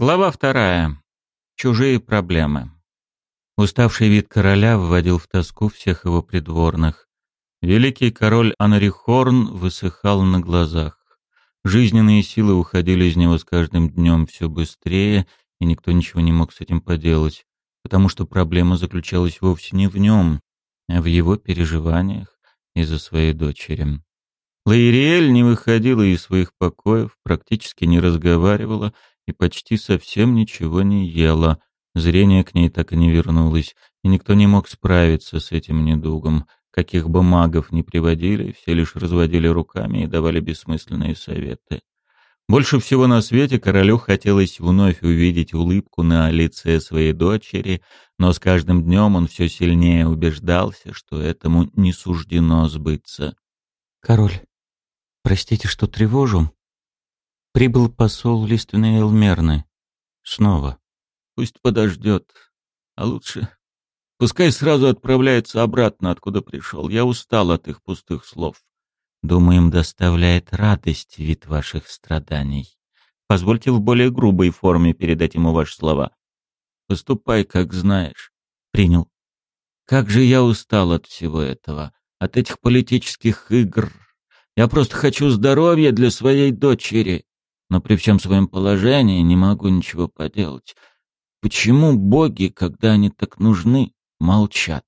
Глава вторая. Чужие проблемы. Уставший вид короля вводил в тоску всех его придворных. Великий король Анарихорн высыхал на глазах. Жизненные силы уходили из него с каждым днем все быстрее, и никто ничего не мог с этим поделать, потому что проблема заключалась вовсе не в нем, а в его переживаниях из-за своей дочери. Лаириэль не выходила из своих покоев, практически не разговаривала и почти совсем ничего не ела. Зрение к ней так и не вернулось, и никто не мог справиться с этим недугом. Каких бы магов ни приводили, все лишь разводили руками и давали бессмысленные советы. Больше всего на свете королю хотелось вновь увидеть улыбку на лице своей дочери, но с каждым днем он все сильнее убеждался, что этому не суждено сбыться. «Король, простите, что тревожу. Прибыл посол лиственной Элмерны. Снова. Пусть подождет. А лучше... Пускай сразу отправляется обратно, откуда пришел. Я устал от их пустых слов. Думаю, им доставляет радость вид ваших страданий. Позвольте в более грубой форме передать ему ваши слова. Поступай, как знаешь. Принял. Как же я устал от всего этого, от этих политических игр. Я просто хочу здоровья для своей дочери но при всем своем положении не могу ничего поделать. Почему боги, когда они так нужны, молчат?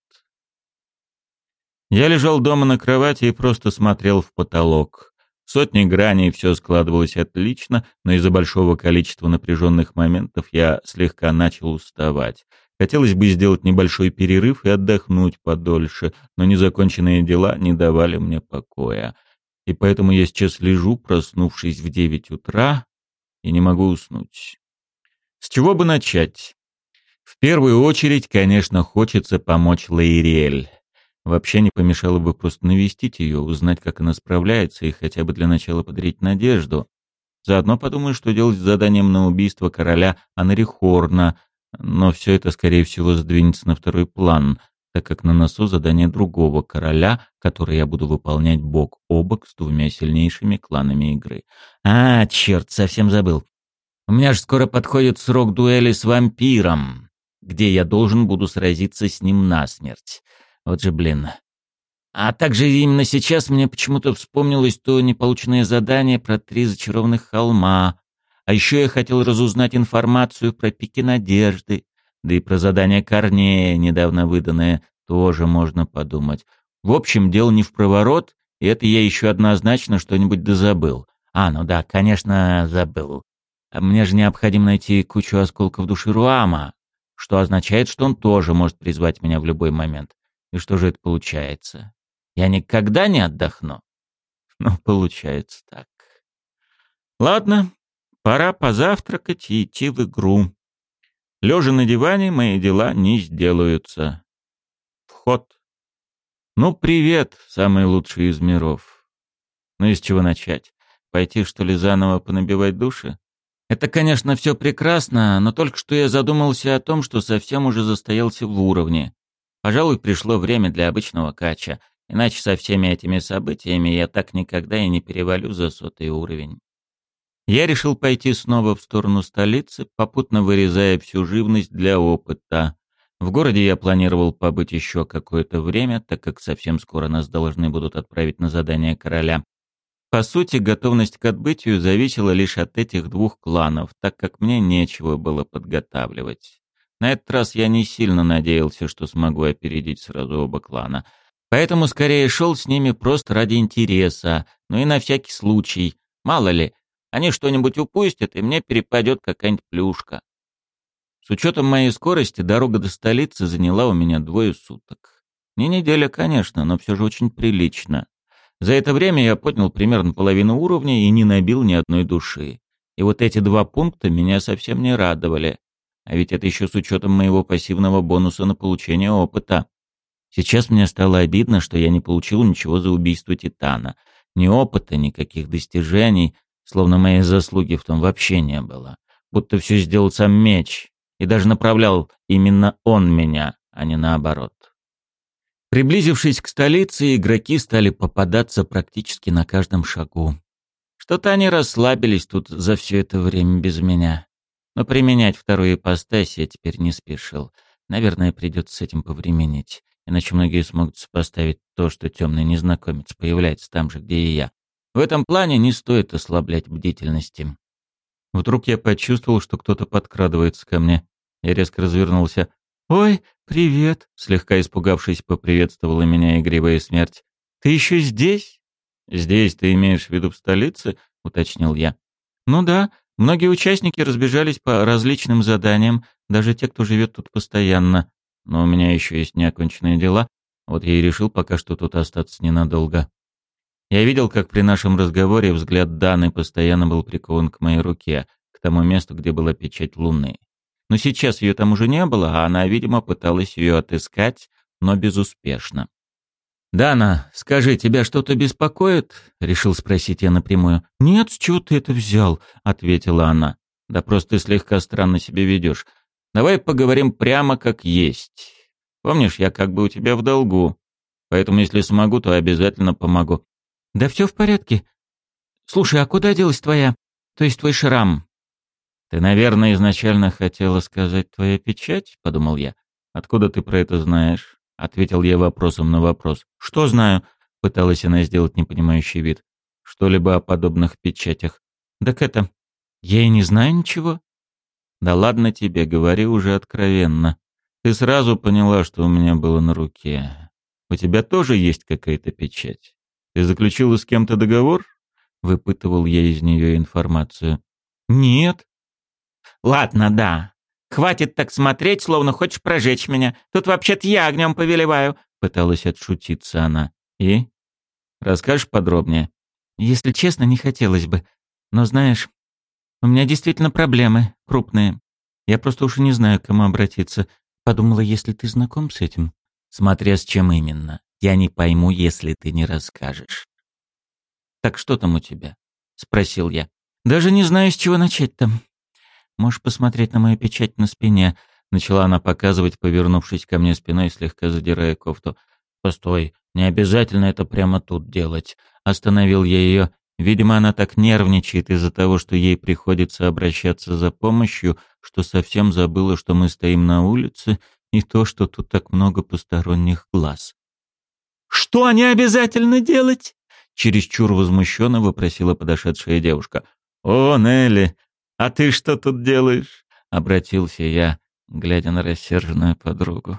Я лежал дома на кровати и просто смотрел в потолок. Сотни граней все складывалось отлично, но из-за большого количества напряженных моментов я слегка начал уставать. Хотелось бы сделать небольшой перерыв и отдохнуть подольше, но незаконченные дела не давали мне покоя и поэтому я сейчас лежу, проснувшись в девять утра, и не могу уснуть. С чего бы начать? В первую очередь, конечно, хочется помочь Лаириэль. Вообще не помешало бы просто навестить ее, узнать, как она справляется, и хотя бы для начала подарить надежду. Заодно подумаю, что делать с заданием на убийство короля Анарихорна, но все это, скорее всего, сдвинется на второй план — так как на носу задание другого короля, которое я буду выполнять бок о бок с двумя сильнейшими кланами игры. А, черт, совсем забыл. У меня же скоро подходит срок дуэли с вампиром, где я должен буду сразиться с ним насмерть. Вот же, блин. А также именно сейчас мне почему-то вспомнилось то неполученное задание про три зачарованных холма. А еще я хотел разузнать информацию про пики надежды, да и про задание Корнея, недавно выданное, тоже можно подумать. В общем, дело не в проворот, и это я еще однозначно что-нибудь дозабыл. А, ну да, конечно, забыл. А мне же необходимо найти кучу осколков души Руама, что означает, что он тоже может призвать меня в любой момент. И что же это получается? Я никогда не отдохну? Ну, получается так. Ладно, пора позавтракать и идти в игру. Лежа на диване, мои дела не сделаются. Вход. Ну, привет, самый лучший из миров. Ну, из чего начать? Пойти, что ли, заново понабивать души? Это, конечно, все прекрасно, но только что я задумался о том, что совсем уже застоялся в уровне. Пожалуй, пришло время для обычного кача, иначе со всеми этими событиями я так никогда и не перевалю за сотый уровень. Я решил пойти снова в сторону столицы, попутно вырезая всю живность для опыта. В городе я планировал побыть еще какое-то время, так как совсем скоро нас должны будут отправить на задание короля. По сути, готовность к отбытию зависела лишь от этих двух кланов, так как мне нечего было подготавливать. На этот раз я не сильно надеялся, что смогу опередить сразу оба клана. Поэтому скорее шел с ними просто ради интереса, ну и на всякий случай. Мало ли, они что-нибудь упустят, и мне перепадет какая-нибудь плюшка. С учетом моей скорости дорога до столицы заняла у меня двое суток. Не неделя, конечно, но все же очень прилично. За это время я поднял примерно половину уровня и не набил ни одной души. И вот эти два пункта меня совсем не радовали. А ведь это еще с учетом моего пассивного бонуса на получение опыта. Сейчас мне стало обидно, что я не получил ничего за убийство Титана. Ни опыта, никаких достижений, Словно моей заслуги в том вообще не было. Будто все сделал сам меч. И даже направлял именно он меня, а не наоборот. Приблизившись к столице, игроки стали попадаться практически на каждом шагу. Что-то они расслабились тут за все это время без меня. Но применять вторую ипостась я теперь не спешил. Наверное, придется с этим повременить. Иначе многие смогут сопоставить то, что темный незнакомец появляется там же, где и я. В этом плане не стоит ослаблять бдительности. Вдруг я почувствовал, что кто-то подкрадывается ко мне. Я резко развернулся. «Ой, привет!» — слегка испугавшись, поприветствовала меня игривая смерть. «Ты еще здесь?» «Здесь ты имеешь в виду в столице?» — уточнил я. «Ну да, многие участники разбежались по различным заданиям, даже те, кто живет тут постоянно. Но у меня еще есть неоконченные дела, вот я и решил пока что тут остаться ненадолго». Я видел, как при нашем разговоре взгляд Даны постоянно был прикован к моей руке, к тому месту, где была печать Луны. Но сейчас ее там уже не было, а она, видимо, пыталась ее отыскать, но безуспешно. «Дана, скажи, тебя что-то беспокоит?» — решил спросить я напрямую. «Нет, с чего ты это взял?» — ответила она. «Да просто ты слегка странно себя ведешь. Давай поговорим прямо как есть. Помнишь, я как бы у тебя в долгу, поэтому если смогу, то обязательно помогу. «Да все в порядке. Слушай, а куда делась твоя... то есть твой шрам?» «Ты, наверное, изначально хотела сказать твоя печать?» — подумал я. «Откуда ты про это знаешь?» — ответил я вопросом на вопрос. «Что знаю?» — пыталась она сделать непонимающий вид. «Что-либо о подобных печатях?» «Так это... я и не знаю ничего». «Да ладно тебе, говори уже откровенно. Ты сразу поняла, что у меня было на руке. У тебя тоже есть какая-то печать?» Ты заключила с кем-то договор? Выпытывал я из нее информацию. Нет. Ладно, да. Хватит так смотреть, словно хочешь прожечь меня. Тут вообще-то я огнем повелеваю. Пыталась отшутиться она. И? Расскажешь подробнее? Если честно, не хотелось бы. Но знаешь, у меня действительно проблемы крупные. Я просто уж не знаю, к кому обратиться. Подумала, если ты знаком с этим. Смотря с чем именно. Я не пойму, если ты не расскажешь. «Так что там у тебя?» — спросил я. «Даже не знаю, с чего начать там. Можешь посмотреть на мою печать на спине», — начала она показывать, повернувшись ко мне спиной, слегка задирая кофту. «Постой, не обязательно это прямо тут делать», — остановил я ее. Видимо, она так нервничает из-за того, что ей приходится обращаться за помощью, что совсем забыла, что мы стоим на улице, и то, что тут так много посторонних глаз. Что они обязательно делать? Чересчур возмущенно вопросила подошедшая девушка. «О, Нелли, а ты что тут делаешь?» Обратился я, глядя на рассерженную подругу.